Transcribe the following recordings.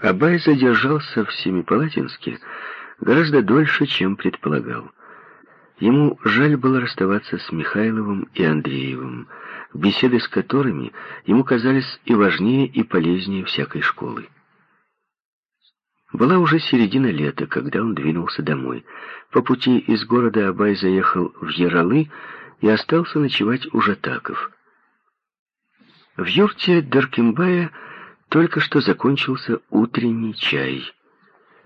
Абай задержался в Семипалатинске гораздо дольше, чем предполагал. Ему жаль было расставаться с Михайловым и Андреевым, беседы с которыми ему казались и важнее, и полезнее всякой школы. Была уже середина лета, когда он двинулся домой. По пути из города Абай заехал в Яралы и остался ночевать у Жатаков. В юрте Даркембая только что закончился утренний чай.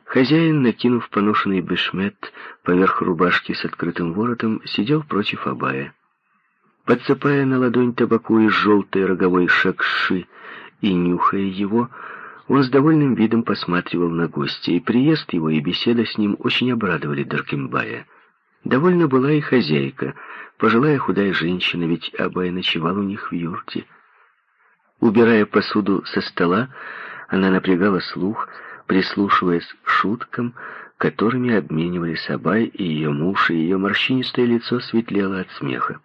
Хозяин, накинув поношенный бешмет поверх рубашки с открытым воротом, сидел против Абая. Подсыпая на ладонь табаку из желтой роговой шакши и нюхая его, он с довольным видом посматривал на гостя, и приезд его и беседа с ним очень обрадовали Даркембая. Довольно была и хозяйка, пожилая худая женщина, ведь Абай ночевал у них в юрте. Убирая посуду со стола, она напрягала слух, прислушиваясь к шуткам, которыми обменивались Абай и ее муж, и ее морщинистое лицо светлело от смеха.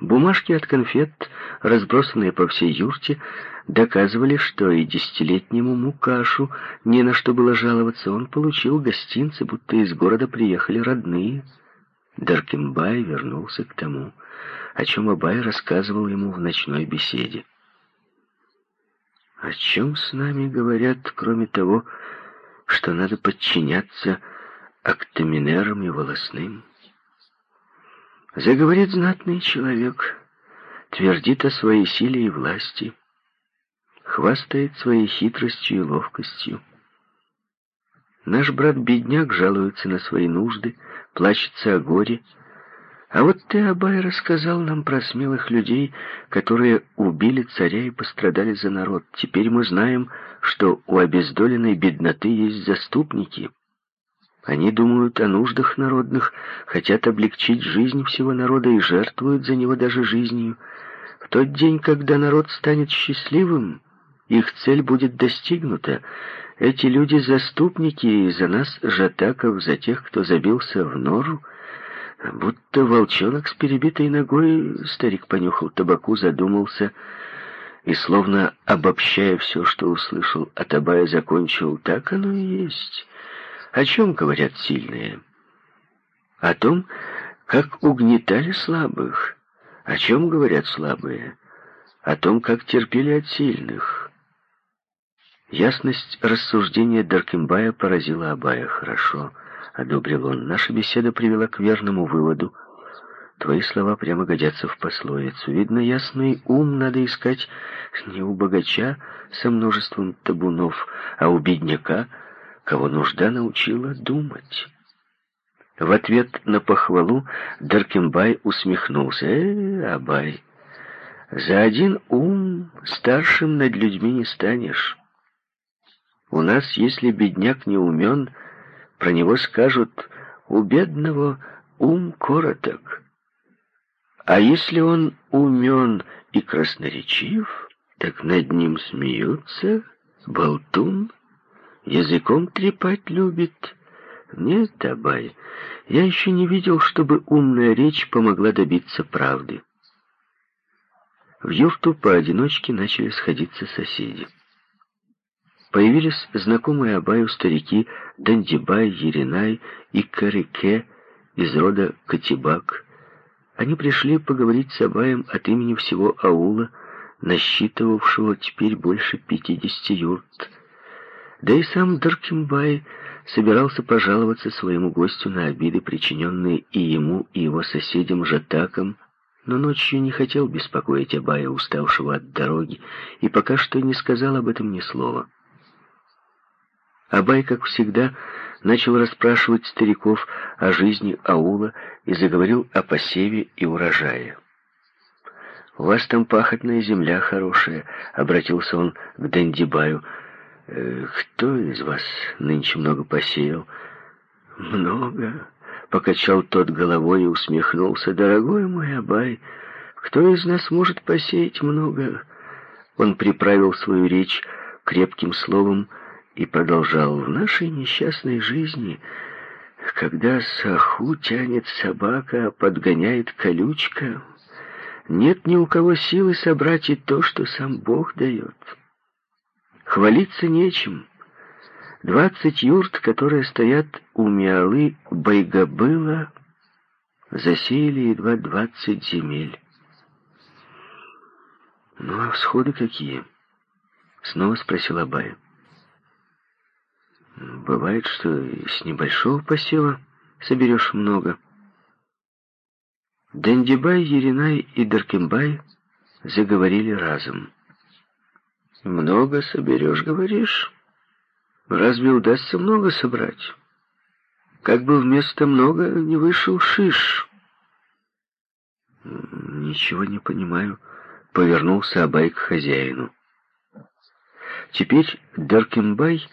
Бумажки от конфет, разбросанные по всей юрте, доказывали, что и десятилетнему Мукашу не на что было жаловаться. Он получил гостинцы, будто из города приехали родные. Даркимбай вернулся к тому, о чем Абай рассказывал ему в ночной беседе. О чем с нами говорят, кроме того, что надо подчиняться актаминерам и волосным? Заговорит знатный человек, твердит о своей силе и власти, хвастает своей хитростью и ловкостью. Наш брат-бедняк жалуется на свои нужды, плачется о горе, а вот ты, Абай, рассказал нам про смелых людей, которые убили царя и пострадали за народ. Теперь мы знаем, что у обездоленной бедноты есть заступники. Они думают о нуждах народных, хотят облегчить жизнь всего народа и жертвуют за него даже жизнью. В тот день, когда народ станет счастливым, их цель будет достигнута. Эти люди заступники и за нас, жатаков, за тех, кто забился в нору, будто волчонок с перебитой ногой, старик понюхал табаку, задумался и, словно обобщая все, что услышал от Абая, закончил, так оно и есть. О чем говорят сильные? О том, как угнетали слабых. О чем говорят слабые? О том, как терпели от сильных. Ясность рассуждения Даркимбая поразила Абая хорошо. Одобрил он. Наша беседа привела к верному выводу. Твои слова прямо годятся в пословицу. Видно, ясный ум надо искать не у богача со множеством табунов, а у бедняка — кого нужда научила думать. В ответ на похвалу Даркембай усмехнулся. «Э, Абай, за один ум старшим над людьми не станешь. У нас, если бедняк не умен, про него скажут, у бедного ум короток. А если он умен и красноречив, так над ним смеются, болтун, языком трепать любит. Нет, Абай, я еще не видел, чтобы умная речь помогла добиться правды. В юрту поодиночке начали сходиться соседи. Появились знакомые Абаю старики Дандибай, Еринай и Карике из рода Катибак. Они пришли поговорить с Абаем от имени всего аула, насчитывавшего теперь больше пятидесяти юрт. Да и сам Даркимбай собирался пожаловаться своему гостю на обиды, причиненные и ему, и его соседям Жатакам, но ночью не хотел беспокоить Абая, уставшего от дороги, и пока что не сказал об этом ни слова. Абай, как всегда, начал расспрашивать стариков о жизни аула и заговорил о посеве и урожае. «У вас там пахотная земля хорошая», — обратился он к Дендибаю, — Э, «Кто из вас нынче много посеял?» «Много», — покачал тот головой и усмехнулся. «Дорогой мой Абай, кто из нас может посеять много?» Он приправил свою речь крепким словом и продолжал. «В нашей несчастной жизни, когда саху тянет собака, подгоняет колючка, нет ни у кого силы собрать и то, что сам Бог дает». Хвалиться нечем. Двадцать юрт, которые стоят у Миалы Байгобыла, засеяли едва двадцать земель. «Ну, а всходы какие?» — снова спросил Абай. «Бывает, что с небольшого посева соберешь много». Дендибай, Еринай и Даркембай заговорили разом. «Много соберешь, говоришь? Разве удастся много собрать? Как бы вместо много не вышел шиш». «Ничего не понимаю», — повернулся Абай к хозяину. Теперь Даркембай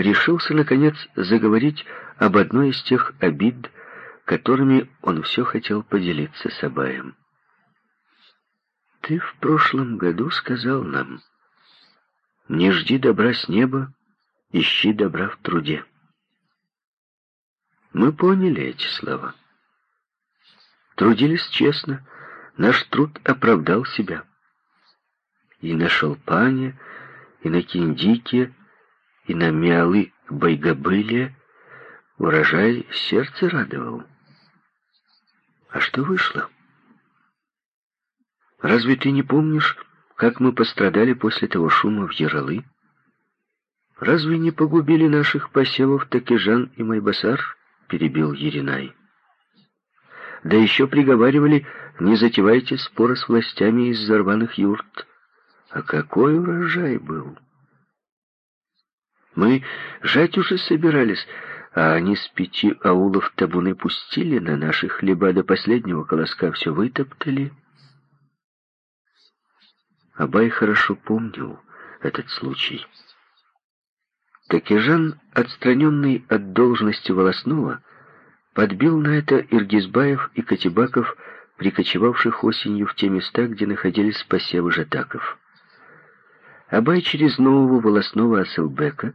решился, наконец, заговорить об одной из тех обид, которыми он все хотел поделиться с Абаем. «Ты в прошлом году сказал нам, не жди добра с неба, ищи добра в труде». Мы поняли эти слова. Трудились честно, наш труд оправдал себя. И на Шалпане, и на Киндике, и на Миалы Байгобыле урожай сердце радовал. А что вышло? Разве ты не помнишь, как мы пострадали после того шума в Яралы? Разве не погубили наших посевов Такижан и Майбасар? Перебил Еринай. Да еще приговаривали, не затевайте споры с властями из зарваных юрт. А какой урожай был! Мы жать уже собирались, а они с пяти аулов табуны пустили на наши хлеба до последнего колоска, все вытоптали. Абай хорошо помнил этот случай. Такижан, отстраненный от должности волосного, подбил на это Иргизбаев и Катибаков, прикочевавших осенью в те места, где находились посевы жатаков. Абай через нового волосного Асылбека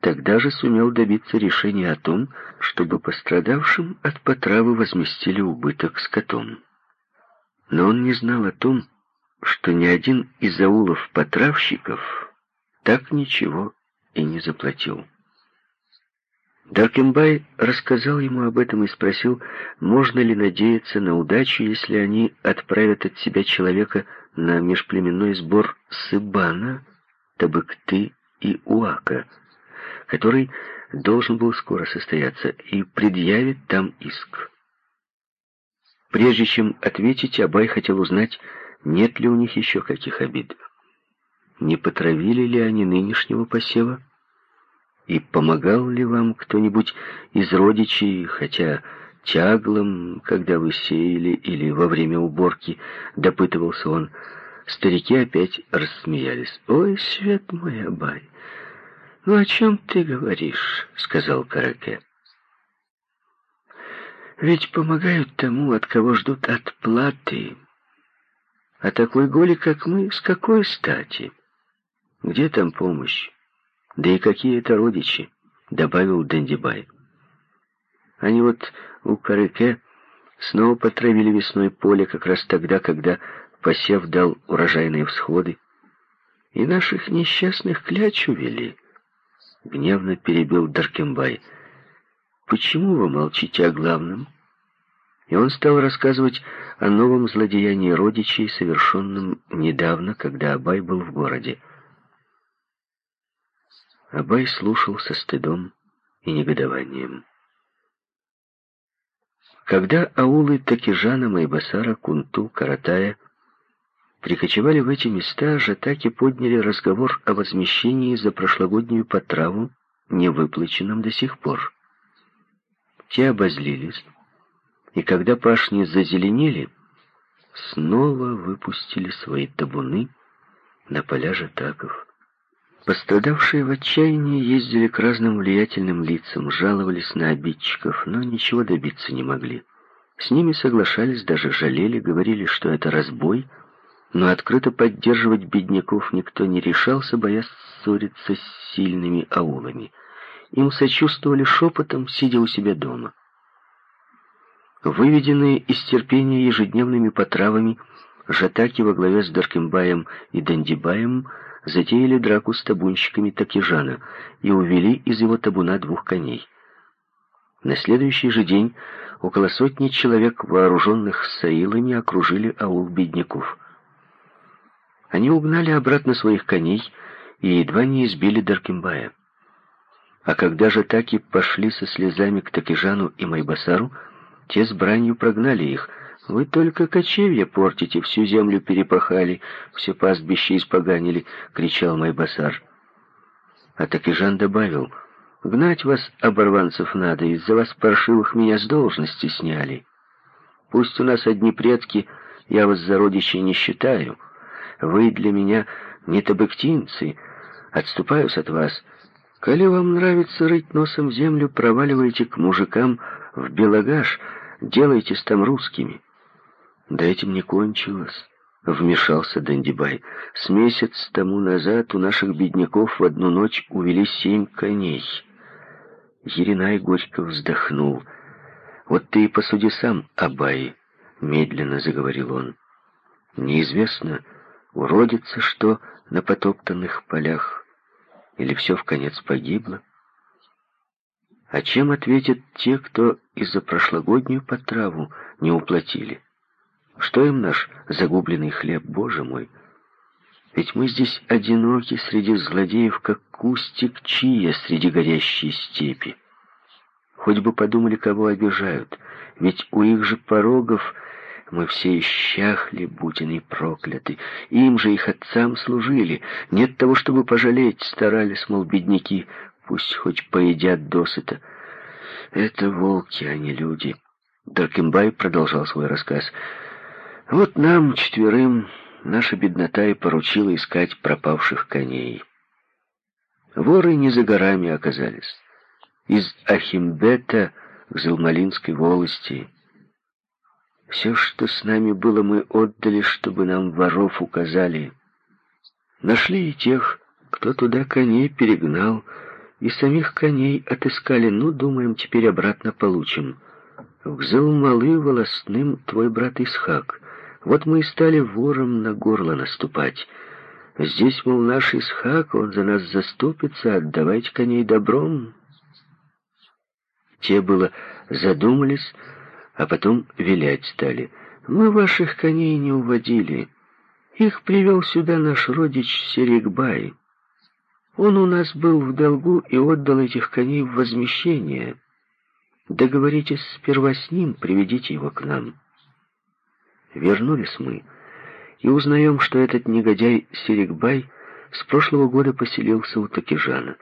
тогда же сумел добиться решения о том, чтобы пострадавшим от потравы возместили убыток скотом. Но он не знал о том, что ни один из аулов-потравщиков так ничего и не заплатил. Даркембай рассказал ему об этом и спросил, можно ли надеяться на удачу, если они отправят от себя человека на межплеменной сбор Сыбана, Табыкты и Уака, который должен был скоро состояться, и предъявит там иск. Прежде чем ответить, Абай хотел узнать, нет ли у них еще каких обид. Не потравили ли они нынешнего посева? И помогал ли вам кто-нибудь из родичей, хотя тяглом, когда вы сеяли или во время уборки, допытывался он. Старики опять рассмеялись. «Ой, свет мой, Абай, ну о чем ты говоришь?» — сказал Караке. «Ведь помогают тому, от кого ждут отплаты. А такой голи, как мы, с какой стати? Где там помощь? Да и какие это родичи?» — добавил Дендибай. Они вот у Караке снова потравили весной поле как раз тогда, когда посев дал урожайные всходы. И наших несчастных кляч увели. Гневно перебил Даркембай. Почему вы молчите о главном? И он стал рассказывать о новом злодеянии родичей, совершенном недавно, когда Абай был в городе. Абай слушал со стыдом и негодованием. Когда аулы Такижана, Майбасара, Кунту, Каратая прикочевали в эти места, жатаки подняли разговор о возмещении за прошлогоднюю потраву, не выплаченном до сих пор. Те обозлились, и когда пашни зазеленели, снова выпустили свои табуны на поля жатаков. Пострадавшие в отчаянии ездили к разным влиятельным лицам, жаловались на обидчиков, но ничего добиться не могли. С ними соглашались, даже жалели, говорили, что это разбой — но открыто поддерживать бедняков никто не решался, боясь ссориться с сильными аулами. Им сочувствовали шепотом, сидя у себя дома. Выведенные из терпения ежедневными потравами, жатаки во главе с Даркембаем и Дандибаем затеяли драку с табунщиками Такижана и увели из его табуна двух коней. На следующий же день около сотни человек, вооруженных саилами, окружили аул бедняков. Они угнали обратно своих коней и едва не избили Даркимбая. А когда же таки пошли со слезами к Такижану и Майбасару, те с бранью прогнали их. «Вы только кочевья портите, всю землю перепахали, все пастбище испоганили», — кричал Майбасар. А Такижан добавил, «Гнать вас, оборванцев, надо, из-за вас паршивых меня с должности сняли. Пусть у нас одни предки, я вас за родичей не считаю. Вы для меня не табыктинцы, отступаюсь от вас». Коли вам нравится рыть носом землю, проваливайте к мужикам в Белагаш, делайтесь там русскими. Да этим не кончилось, вмешался Дандибай. С месяц тому назад у наших бедняков в одну ночь увели семь коней. Еринай горько вздохнул. «Вот ты и посуди сам, Абай», — медленно заговорил он. «Неизвестно, уродится что на потоптанных полях, или все в конец погибло? А чем ответят те, кто из за прошлогоднюю потраву не уплатили? Что им наш загубленный хлеб, Боже мой? Ведь мы здесь одиноки среди злодеев, как кустик чия среди горящей степи. Хоть бы подумали, кого обижают, ведь у их же порогов мы все исчахли, они прокляты. Им же, их отцам служили. Нет того, чтобы пожалеть, старались, мол, бедняки. Пусть хоть поедят досыта. Это волки, а не люди. Даркембай продолжал свой рассказ. Вот нам, четверым, наша беднота и поручила искать пропавших коней. Воры не за горами оказались. Из Ахимбета к Залмалинской волости все, что с нами было, мы отдали, чтобы нам воров указали. Нашли и тех, кто туда коней перегнал, и самих коней отыскали. Ну, думаем, теперь обратно получим. Взял малы волосным твой брат Исхак. Вот мы и стали вором на горло наступать. Здесь, мол, наш Исхак, он за нас заступится, отдавайте коней добром. Те было задумались, а потом вилять стали. Мы ваших коней не уводили. Их привел сюда наш родич Серегбай. Он у нас был в долгу и отдал этих коней в возмещение. Договоритесь сперва с ним, приведите его к нам. Вернулись мы и узнаем, что этот негодяй Серегбай с прошлого года поселился у Такижана.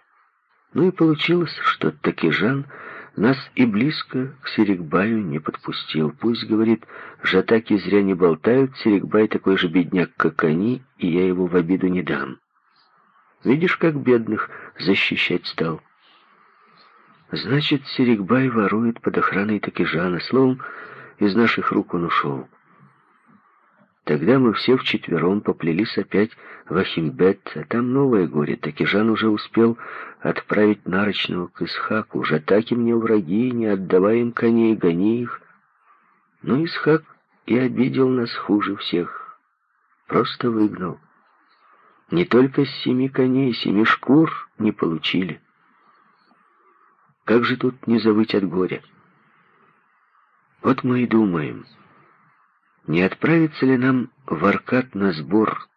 Ну и получилось, что Такижан нас и близко к Серегбаю не подпустил. Пусть, говорит, жатаки зря не болтают, Серегбай такой же бедняк, как они, и я его в обиду не дам. Видишь, как бедных защищать стал. Значит, Серегбай ворует под охраной Такижана. Словом, из наших рук он ушел. Тогда мы все вчетвером поплелись опять в Ахимбет, а там новое горе. Такижан уже успел отправить Нарочного к Исхаку. Уже таки мне враги, не отдавай им коней, гони их. Но Исхак и обидел нас хуже всех. Просто выгнал. Не только с семи коней, семи шкур не получили. Как же тут не завыть от горя? Вот мы и думаем — не отправиться ли нам в Аркад на сбор?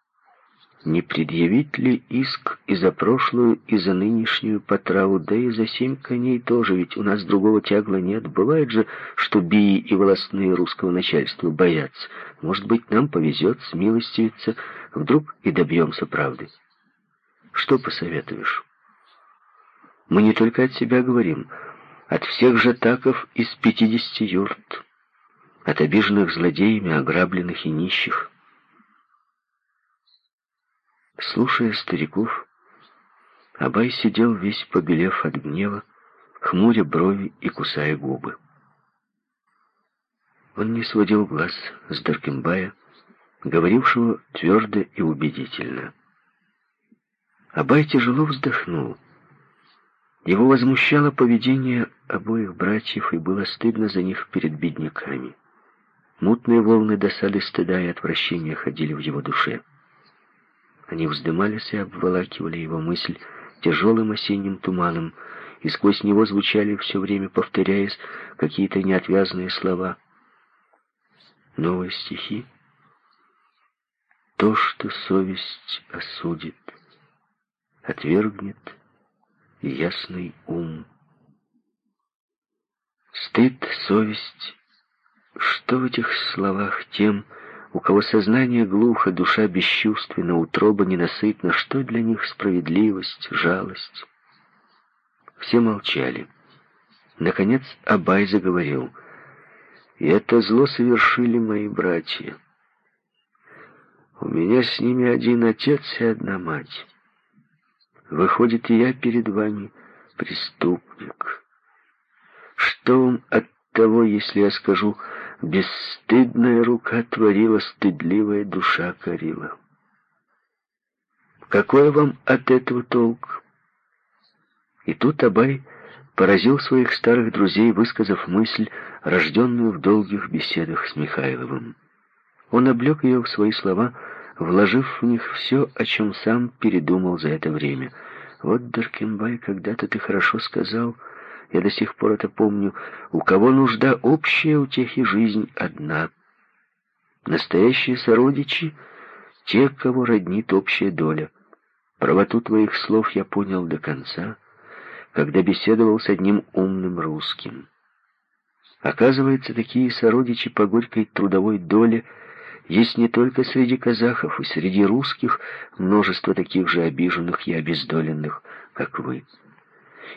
Не предъявить ли иск и за прошлую, и за нынешнюю потраву, да и за семь коней тоже, ведь у нас другого тягла нет. Бывает же, что бии и волостные русского начальства боятся. Может быть, нам повезет смилостивиться, вдруг и добьемся правды. Что посоветуешь? Мы не только от себя говорим, от всех жатаков из пятидесяти юрт от обиженных злодеями, ограбленных и нищих. Слушая стариков, Абай сидел весь побелев от гнева, хмуря брови и кусая губы. Он не сводил глаз с Даркембая, говорившего твердо и убедительно. Абай тяжело вздохнул. Его возмущало поведение обоих братьев, и было стыдно за них перед бедняками. Мутные волны досады, стыда и отвращения ходили в его душе. Они вздымались и обволакивали его мысль тяжелым осенним туманом, и сквозь него звучали все время, повторяясь, какие-то неотвязные слова. Новые стихи. То, что совесть осудит, отвергнет ясный ум. Стыд, совесть, что в этих словах тем, у кого сознание глухо, душа бесчувственна, утроба ненасытна, что для них справедливость, жалость? Все молчали. Наконец Абай заговорил. «И это зло совершили мои братья. У меня с ними один отец и одна мать. Выходит, и я перед вами преступник. Что вам от того, если я скажу Бесстыдная рука творила, стыдливая душа корила. Какой вам от этого толк? И тут Абай поразил своих старых друзей, высказав мысль, рожденную в долгих беседах с Михайловым. Он облег ее в свои слова, вложив в них все, о чем сам передумал за это время. «Вот, Даркембай, когда-то ты хорошо сказал...» Я до сих пор это помню. У кого нужда общая, у тех и жизнь одна. Настоящие сородичи — те, кого роднит общая доля. Правоту твоих слов я понял до конца, когда беседовал с одним умным русским. Оказывается, такие сородичи по горькой трудовой доле есть не только среди казахов, и среди русских множество таких же обиженных и обездоленных, как вы.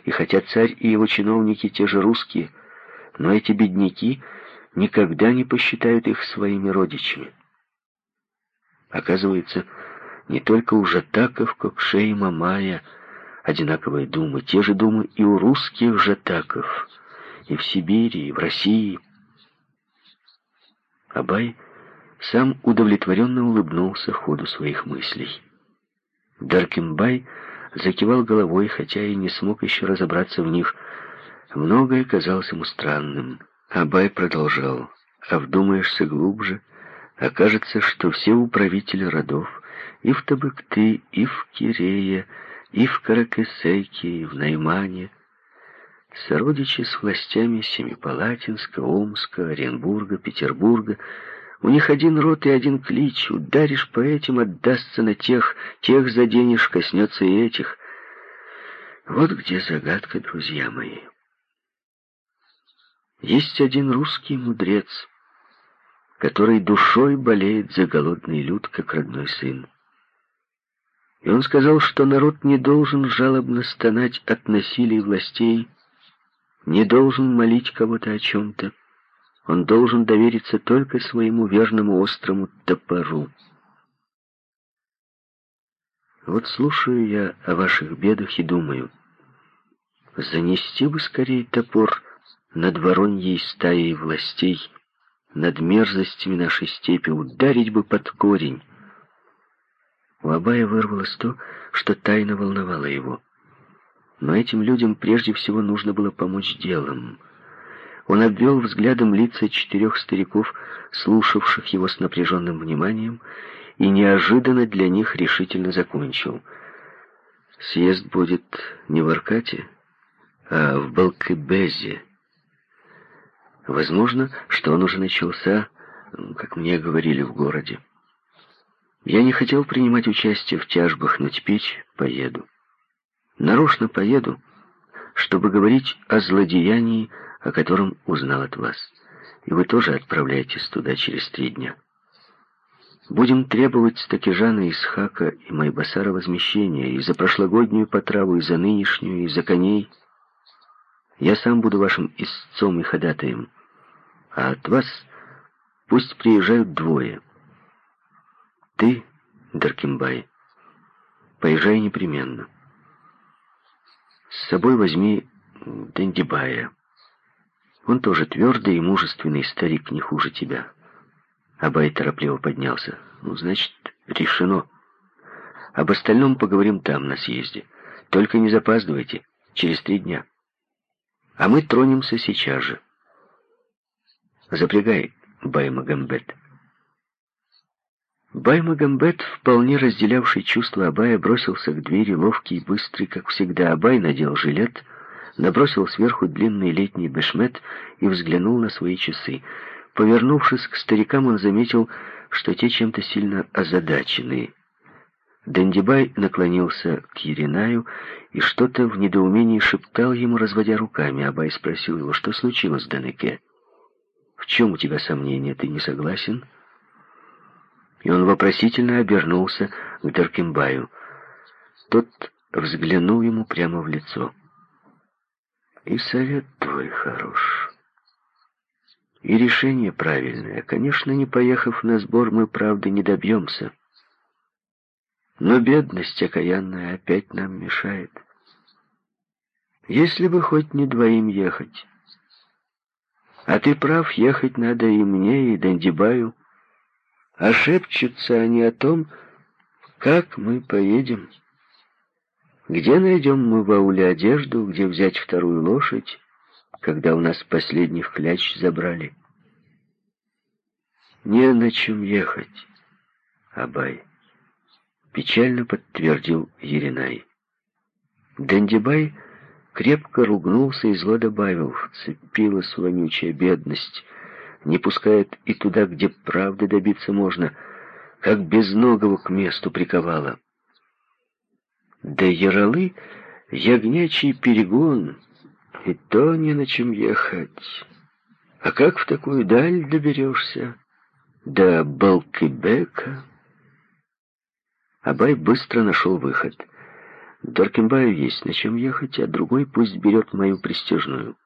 И хотя царь и его чиновники те же русские, но эти бедняки никогда не посчитают их своими родичами. Оказывается, не только у жатаков, Кокше и Мамая, одинаковые думы, те же думы и у русских жатаков, и в Сибири, и в России. Абай сам удовлетворенно улыбнулся ходу своих мыслей. Даркимбай закивал головой, хотя и не смог еще разобраться в них. Многое казалось ему странным. Абай продолжал. А вдумаешься глубже, окажется, что все управители родов и в Табыкты, и в Кирее, и в Каракесейке, и в Наймане, сородичи с властями Семипалатинска, Омска, Оренбурга, Петербурга, у них один рот и один клич. Ударишь по этим, отдастся на тех, тех заденешь, коснется и этих. Вот где загадка, друзья мои. Есть один русский мудрец, который душой болеет за голодный люд, как родной сын. И он сказал, что народ не должен жалобно стонать от насилия властей, не должен молить кого-то о чем-то, он должен довериться только своему верному острому топору. Вот слушаю я о ваших бедах и думаю, занести бы скорее топор над вороньей стаей властей, над мерзостями нашей степи, ударить бы под корень. У Абая вырвалось то, что тайно волновало его. Но этим людям прежде всего нужно было помочь делом — он обвел взглядом лица четырех стариков, слушавших его с напряженным вниманием, и неожиданно для них решительно закончил. Съезд будет не в Аркате, а в Балкебезе. Возможно, что он уже начался, как мне говорили в городе. Я не хотел принимать участие в тяжбах, но теперь поеду. Нарочно поеду, чтобы говорить о злодеянии, о котором узнал от вас. И вы тоже отправляетесь туда через три дня. Будем требовать с Такижана Исхака и Майбасара возмещения и за прошлогоднюю потраву, и за нынешнюю, и за коней. Я сам буду вашим истцом и ходатаем. А от вас пусть приезжают двое. Ты, Даркимбай, поезжай непременно. С собой возьми Дендибая. Он тоже твердый и мужественный старик, не хуже тебя. Абай торопливо поднялся. Ну, значит, решено. Об остальном поговорим там, на съезде. Только не запаздывайте, через три дня. А мы тронемся сейчас же. Запрягай, Бай Магомбет. Бай-Магомбет, вполне разделявший чувства Абая, бросился к двери, ловкий и быстрый, как всегда. Абай надел жилет, набросил сверху длинный летний бешмет и взглянул на свои часы. Повернувшись к старикам, он заметил, что те чем-то сильно озадачены. Дандибай наклонился к Еринаю и что-то в недоумении шептал ему, разводя руками. Абай спросил его, что случилось, Данеке? «В чем у тебя сомнения? Ты не согласен?» И он вопросительно обернулся к Даркембаю. Тот взглянул ему прямо в лицо. «И совет твой хорош. И решение правильное. Конечно, не поехав на сбор, мы, правда, не добьемся. Но бедность окаянная опять нам мешает. Если бы хоть не двоим ехать. А ты прав, ехать надо и мне, и Дандибаю. А шепчутся они о том, как мы поедем. Где найдем мы в ауле одежду, где взять вторую лошадь, когда у нас последних кляч забрали? Не на чем ехать, Абай, печально подтвердил Еринай. Дандибай крепко ругнулся и зло добавил, вцепилась вонючая бедность — не пускает и туда, где правды добиться можно, как безногого к месту приковала. Да яролы — ягнячий перегон, и то не на чем ехать. А как в такую даль доберешься? До Балкибека? Абай быстро нашел выход. Доркембаю есть на чем ехать, а другой пусть берет мою престижную.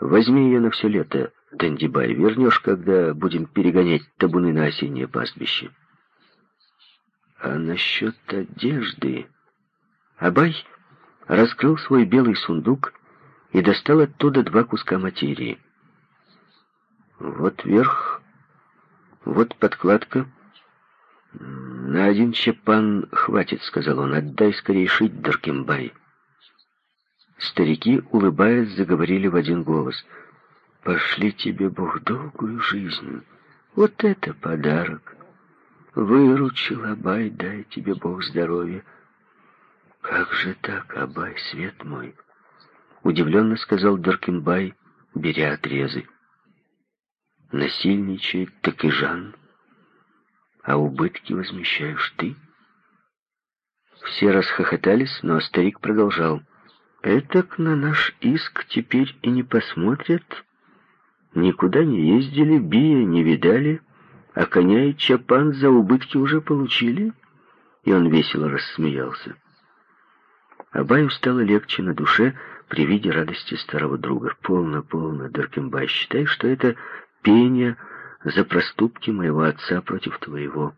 Возьми ее на все лето, Дандибай, вернешь, когда будем перегонять табуны на осеннее пастбище. А насчет одежды... Абай раскрыл свой белый сундук и достал оттуда два куска материи. Вот верх, вот подкладка. На один чепан хватит, сказал он. Отдай скорее шить, Даркембай. Старики, улыбаясь, заговорили в один голос — Пошли тебе, Бог, долгую жизнь. Вот это подарок. Выручил, Абай, дай тебе Бог здоровья. Как же так, Абай, свет мой? Удивленно сказал Доркинбай, беря отрезы. Насильничает так и Жан, а убытки возмещаешь ты. Все расхохотались, но старик продолжал. «Этак на наш иск теперь и не посмотрят, Никуда не ездили, бия не видали, а коня и чапан за убытки уже получили?» И он весело рассмеялся. Абаю стало легче на душе при виде радости старого друга. «Полно, полно, Доркембай, считай, что это пение за проступки моего отца против твоего.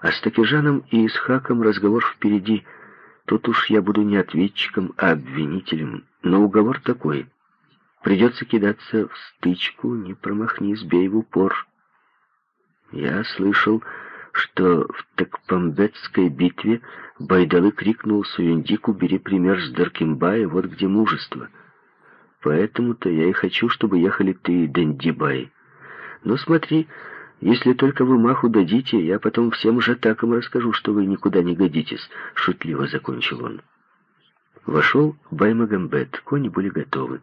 А с Такижаном и Исхаком разговор впереди. Тут уж я буду не ответчиком, а обвинителем. Но уговор такой. Придется кидаться в стычку, не промахнись, бей в упор. Я слышал, что в Такпамбетской битве Байдалы крикнул Суюндику «Бери пример с Даркимбая, вот где мужество». Поэтому-то я и хочу, чтобы ехали ты и Дендибай. Но смотри, если только вы маху дадите, я потом всем жатакам расскажу, что вы никуда не годитесь», — шутливо закончил он. Вошел Баймагамбет, кони были готовы.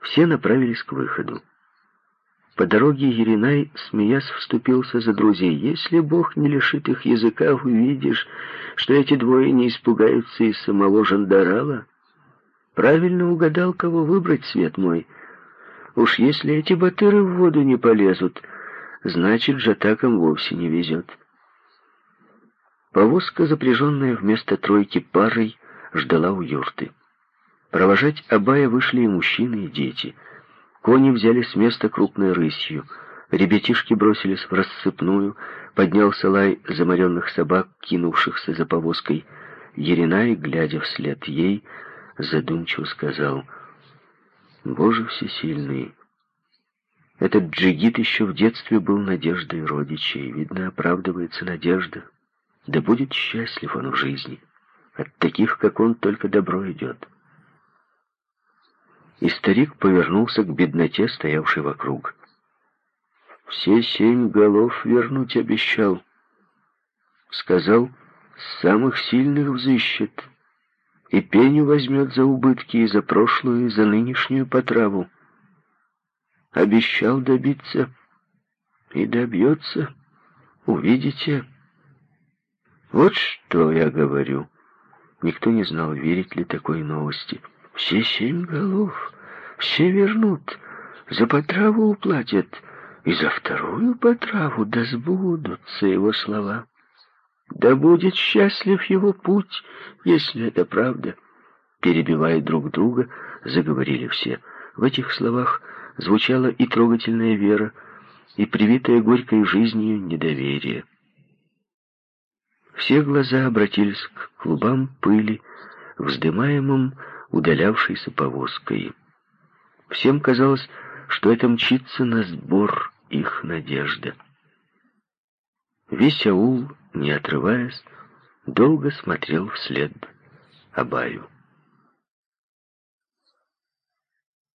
Все направились к выходу. По дороге Еринай, смеясь, вступился за друзей. «Если Бог не лишит их языка, увидишь, что эти двое не испугаются из самого жандарала. Правильно угадал, кого выбрать, свет мой. Уж если эти батыры в воду не полезут, значит, жатакам вовсе не везет». Повозка, запряженная вместо тройки парой, ждала у юрты. Провожать Абая вышли и мужчины, и дети. Кони взяли с места крупной рысью. Ребятишки бросились в рассыпную. Поднялся лай заморенных собак, кинувшихся за повозкой. Еринай, глядя вслед ей, задумчиво сказал, «Боже всесильный, этот джигит еще в детстве был надеждой родичей. Видно, оправдывается надежда. Да будет счастлив он в жизни. От таких, как он, только добро идет» и старик повернулся к бедноте, стоявшей вокруг. «Все семь голов вернуть обещал. Сказал, самых сильных взыщет, и пеню возьмет за убытки и за прошлую, и за нынешнюю потраву. Обещал добиться и добьется, увидите. Вот что я говорю. Никто не знал, верить ли такой новости. Все семь голов, все вернут, за потраву уплатят, и за вторую потраву да сбудутся его слова. Да будет счастлив его путь, если это правда. Перебивая друг друга, заговорили все. В этих словах звучала и трогательная вера, и привитая горькой жизнью недоверие. Все глаза обратились к клубам пыли, вздымаемым удалявшейся повозкой. Всем казалось, что это мчится на сбор их надежда. Весь аул, не отрываясь, долго смотрел вслед Абаю.